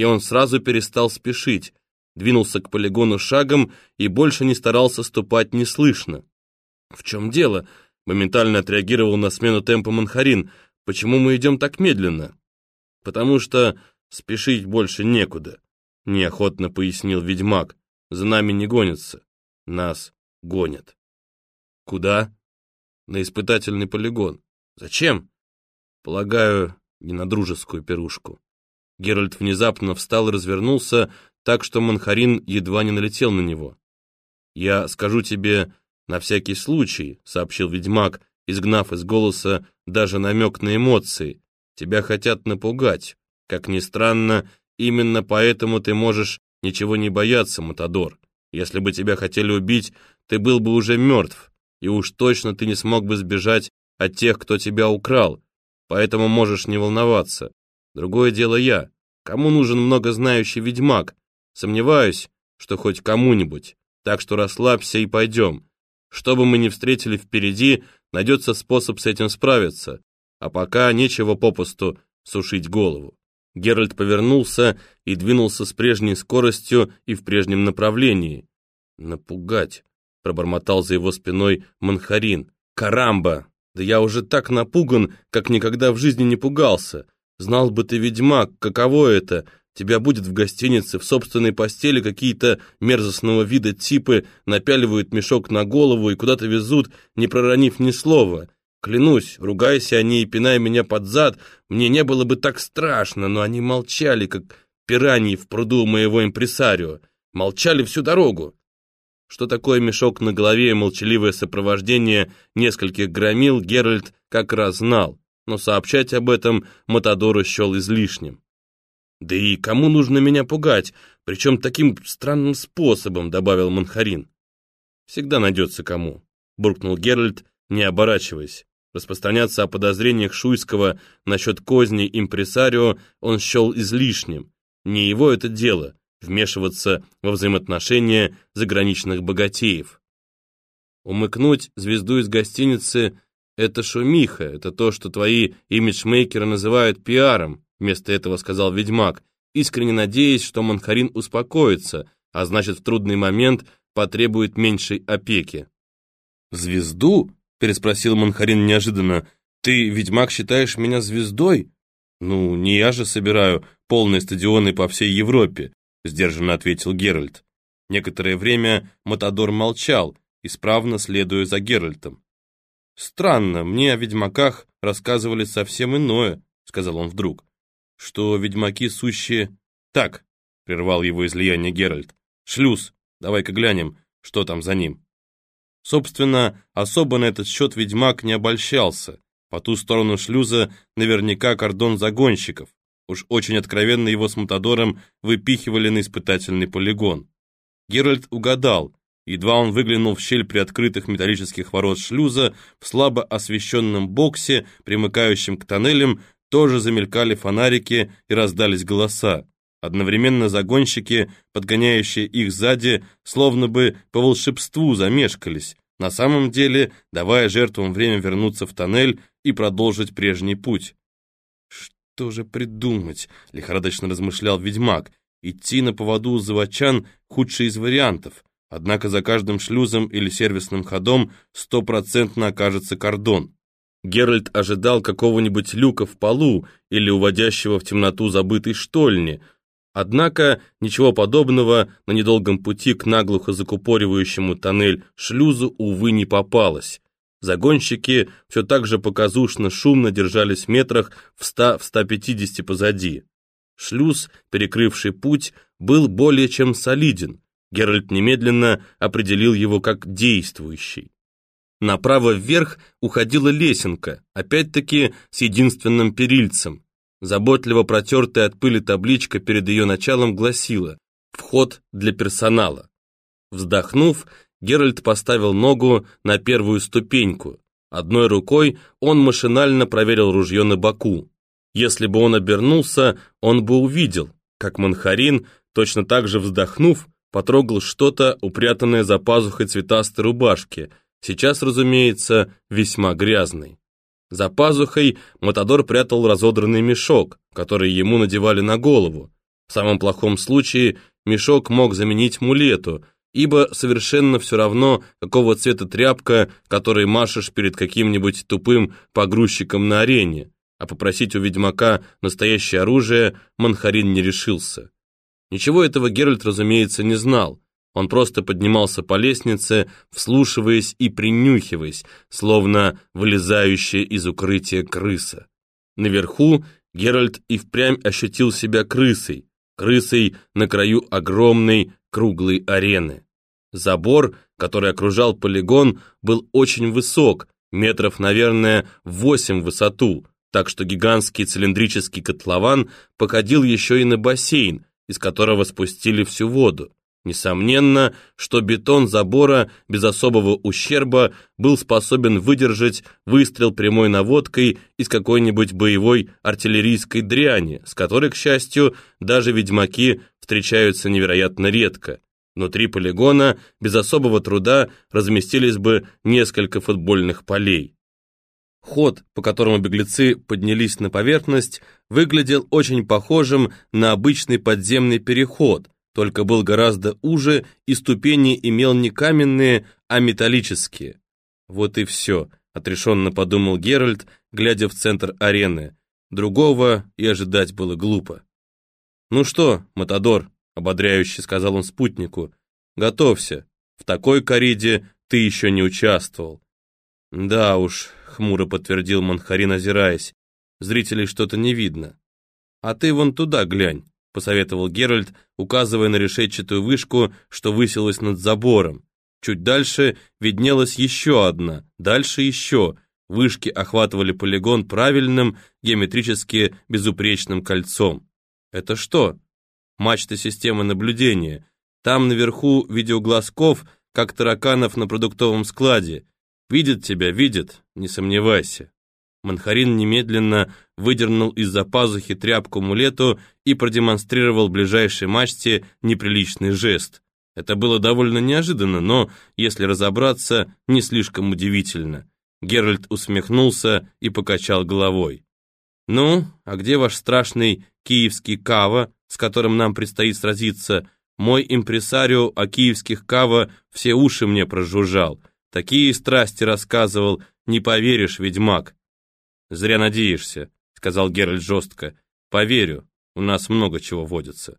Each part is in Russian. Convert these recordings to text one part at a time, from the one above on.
и он сразу перестал спешить, двинулся к полигону шагом и больше не старался ступать неслышно. «В чем дело?» — моментально отреагировал на смену темпа Манхарин. «Почему мы идем так медленно?» «Потому что спешить больше некуда», — неохотно пояснил ведьмак. «За нами не гонятся. Нас гонят». «Куда?» «На испытательный полигон». «Зачем?» «Полагаю, не на дружескую пирушку». Геральт внезапно встал и развернулся, так что Манхарин едва не налетел на него. «Я скажу тебе на всякий случай», — сообщил ведьмак, изгнав из голоса даже намек на эмоции. «Тебя хотят напугать. Как ни странно, именно поэтому ты можешь ничего не бояться, Матадор. Если бы тебя хотели убить, ты был бы уже мертв, и уж точно ты не смог бы сбежать от тех, кто тебя украл, поэтому можешь не волноваться. Другое дело я. Кому нужен многознающий ведьмак? Сомневаюсь, что хоть кому-нибудь. Так что расслабься и пойдем. Что бы мы ни встретили впереди, найдется способ с этим справиться. А пока нечего попусту сушить голову. Геральт повернулся и двинулся с прежней скоростью и в прежнем направлении. «Напугать», — пробормотал за его спиной Манхарин. «Карамба! Да я уже так напуган, как никогда в жизни не пугался. Знал бы ты, ведьмак, каково это. Тебя будет в гостинице, в собственной постели какие-то мерзостного вида типы напяливают мешок на голову и куда-то везут, не проронив ни слова. Клянусь, ругайся они и пинай меня под зад, мне не было бы так страшно, но они молчали, как пираньи в пруду моего импресарио. Молчали всю дорогу. Что такое мешок на голове и молчаливое сопровождение нескольких громил, Геральт как раз знал но сообщать об этом Матадору счел излишним. «Да и кому нужно меня пугать, причем таким странным способом», — добавил Манхарин. «Всегда найдется кому», — буркнул Геральт, не оборачиваясь. Распространяться о подозрениях Шуйского насчет козней импресарио он счел излишним. Не его это дело — вмешиваться во взаимоотношения заграничных богатеев. Умыкнуть звезду из гостиницы это шумиха, это то, что твои имиджмейкеры называют пиаром, вместо этого сказал ведьмак, искренне надеясь, что Манхарин успокоится, а значит в трудный момент потребует меньшей опеки. «Звезду?» — переспросил Манхарин неожиданно. «Ты, ведьмак, считаешь меня звездой?» «Ну, не я же собираю полные стадионы по всей Европе», — сдержанно ответил Геральт. Некоторое время Матадор молчал, исправно следуя за Геральтом. «Странно, мне о ведьмаках рассказывали совсем иное», — сказал он вдруг. «Что ведьмаки сущие...» «Так», — прервал его излияние Геральт. «Шлюз, давай-ка глянем, что там за ним». Собственно, особо на этот счет ведьмак не обольщался. По ту сторону шлюза наверняка кордон загонщиков. Уж очень откровенно его с Матадором выпихивали на испытательный полигон. Геральт угадал, Едва он выглянул в щель приоткрытых металлических ворот шлюза, в слабо освещенном боксе, примыкающем к тоннелям, тоже замелькали фонарики и раздались голоса. Одновременно загонщики, подгоняющие их сзади, словно бы по волшебству замешкались, на самом деле давая жертвам время вернуться в тоннель и продолжить прежний путь. «Что же придумать?» — лихорадочно размышлял ведьмак. «Идти на поводу у заводчан — худший из вариантов». Однако за каждым шлюзом или сервисным ходом стопроцентно окажется кордон. Геральт ожидал какого-нибудь люка в полу или уводящего в темноту забытой штольни, однако ничего подобного на недолгом пути к наглухо закупоривающему тоннель шлюзу, увы, не попалось. Загонщики все так же показушно шумно держались в метрах в 100-150 позади. Шлюз, перекрывший путь, был более чем солиден, Геральт немедленно определил его как действующий. Направо вверх уходила лесенка, опять-таки с единственным перильцем. Заботливо протертая от пыли табличка перед ее началом гласила «Вход для персонала». Вздохнув, Геральт поставил ногу на первую ступеньку. Одной рукой он машинально проверил ружье на боку. Если бы он обернулся, он бы увидел, как Манхарин, точно так же вздохнув, потрогал что-то, упрятанное за пазухой цветастой рубашки, сейчас, разумеется, весьма грязный. За пазухой Матадор прятал разодранный мешок, который ему надевали на голову. В самом плохом случае мешок мог заменить мулету, ибо совершенно все равно, какого цвета тряпка, которой машешь перед каким-нибудь тупым погрузчиком на арене, а попросить у ведьмака настоящее оружие Манхарин не решился. Ничего этого Геральт, разумеется, не знал. Он просто поднимался по лестнице, вслушиваясь и принюхиваясь, словно вылезающая из укрытия крыса. Наверху Геральт и впрямь ощутил себя крысой, крысой на краю огромной круглой арены. Забор, который окружал полигон, был очень высок, метров, наверное, восемь в высоту, так что гигантский цилиндрический котлован походил еще и на бассейн, из которого спустили всю воду. Несомненно, что бетон забора без особого ущерба был способен выдержать выстрел прямой наводкой из какой-нибудь боевой артиллерийской дряни, с которой, к счастью, даже ведьмаки встречаются невероятно редко. Внутри полигона без особого труда разместились бы несколько футбольных полей. Ход, по которому беглецы поднялись на поверхность, выглядел очень похожим на обычный подземный переход – только был гораздо уже и ступени имел не каменные, а металлические. Вот и все, отрешенно подумал Геральт, глядя в центр арены. Другого и ожидать было глупо. «Ну что, Матадор», — ободряюще сказал он спутнику, — «готовься. В такой кориде ты еще не участвовал». «Да уж», — хмуро подтвердил Манхарин, озираясь, — «зрителей что-то не видно». «А ты вон туда глянь», — посоветовал Геральт, указывая на решетчатую вышку, что высилась над забором. Чуть дальше виднелась еще одна, дальше еще. Вышки охватывали полигон правильным, геометрически безупречным кольцом. Это что? Мачта системы наблюдения. Там наверху видеоглазков, как тараканов на продуктовом складе. Видит тебя, видит, не сомневайся. Манхарин немедленно выдернул из-за пазухи тряпку-мулету и продемонстрировал ближайшей мачте неприличный жест. Это было довольно неожиданно, но, если разобраться, не слишком удивительно. Геральт усмехнулся и покачал головой. «Ну, а где ваш страшный киевский кава, с которым нам предстоит сразиться? Мой импресарио о киевских кава все уши мне прожужжал. Такие страсти рассказывал, не поверишь, ведьмак». «Зря надеешься», — сказал Геральт жестко. «Поверю, у нас много чего водится».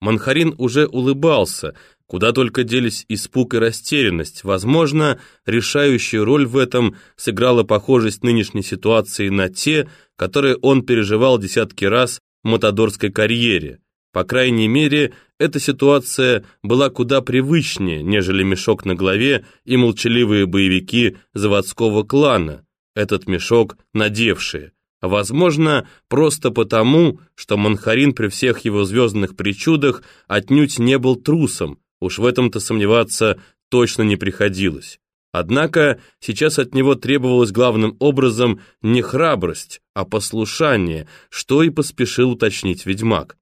Манхарин уже улыбался, куда только делись испуг и растерянность. Возможно, решающую роль в этом сыграла похожесть нынешней ситуации на те, которые он переживал десятки раз в матадорской карьере. По крайней мере, эта ситуация была куда привычнее, нежели мешок на голове и молчаливые боевики заводского клана, этот мешок надевшие. Возможно, просто потому, что Манхарин при всех его звездных причудах отнюдь не был трусом, уж в этом-то сомневаться точно не приходилось. Однако сейчас от него требовалось главным образом не храбрость, а послушание, что и поспешил уточнить ведьмак.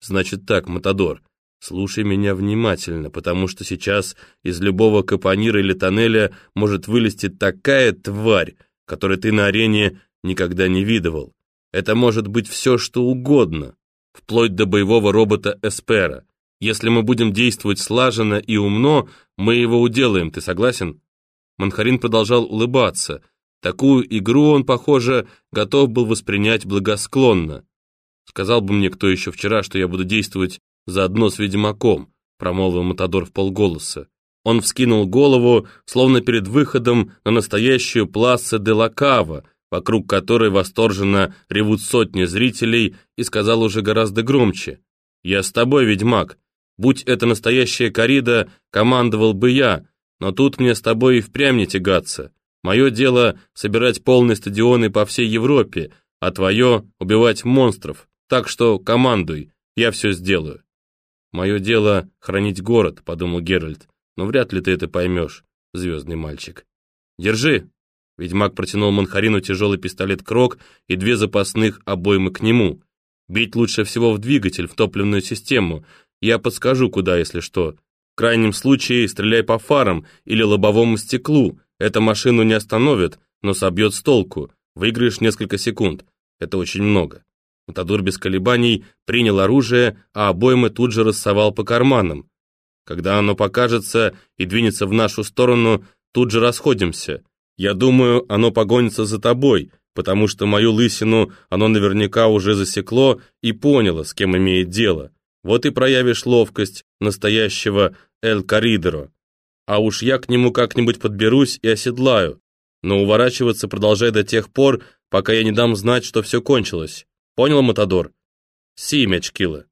«Значит так, Матадор, слушай меня внимательно, потому что сейчас из любого капонира или тоннеля может вылезти такая тварь, которой ты на арене никогда не видывал. Это может быть все, что угодно, вплоть до боевого робота Эспера. Если мы будем действовать слаженно и умно, мы его уделаем, ты согласен?» Манхарин продолжал улыбаться. Такую игру он, похоже, готов был воспринять благосклонно. «Сказал бы мне кто еще вчера, что я буду действовать заодно с ведьмаком», промолвил Матадор в полголоса. Он вскинул голову, словно перед выходом на настоящую пласса де Лакава, вокруг которой восторженно ревут сотни зрителей, и сказал уже гораздо громче. «Я с тобой, ведьмак. Будь это настоящая корида, командовал бы я, но тут мне с тобой и впрямь не тягаться. Мое дело — собирать полные стадионы по всей Европе, а твое — убивать монстров. Так что командуй, я все сделаю». «Мое дело — хранить город», — подумал Геральт но вряд ли ты это поймешь, звездный мальчик. Держи!» Ведьмак протянул Манхарину тяжелый пистолет Крок и две запасных обоймы к нему. «Бить лучше всего в двигатель, в топливную систему. Я подскажу, куда, если что. В крайнем случае стреляй по фарам или лобовому стеклу. Эта машину не остановит, но собьет с толку. Выиграешь несколько секунд. Это очень много». Матадор без колебаний принял оружие, а обоймы тут же рассовал по карманам. Когда оно покажется и двинется в нашу сторону, тут же расходимся. Я думаю, оно погонится за тобой, потому что мою лысину оно наверняка уже засекло и поняло, с кем имеет дело. Вот и проявишь ловкость настоящего Эль Коридоро. А уж я к нему как-нибудь подберусь и оседлаю. Но уворачиваться продолжай до тех пор, пока я не дам знать, что все кончилось. Понял, Матадор? Си, Мячкила.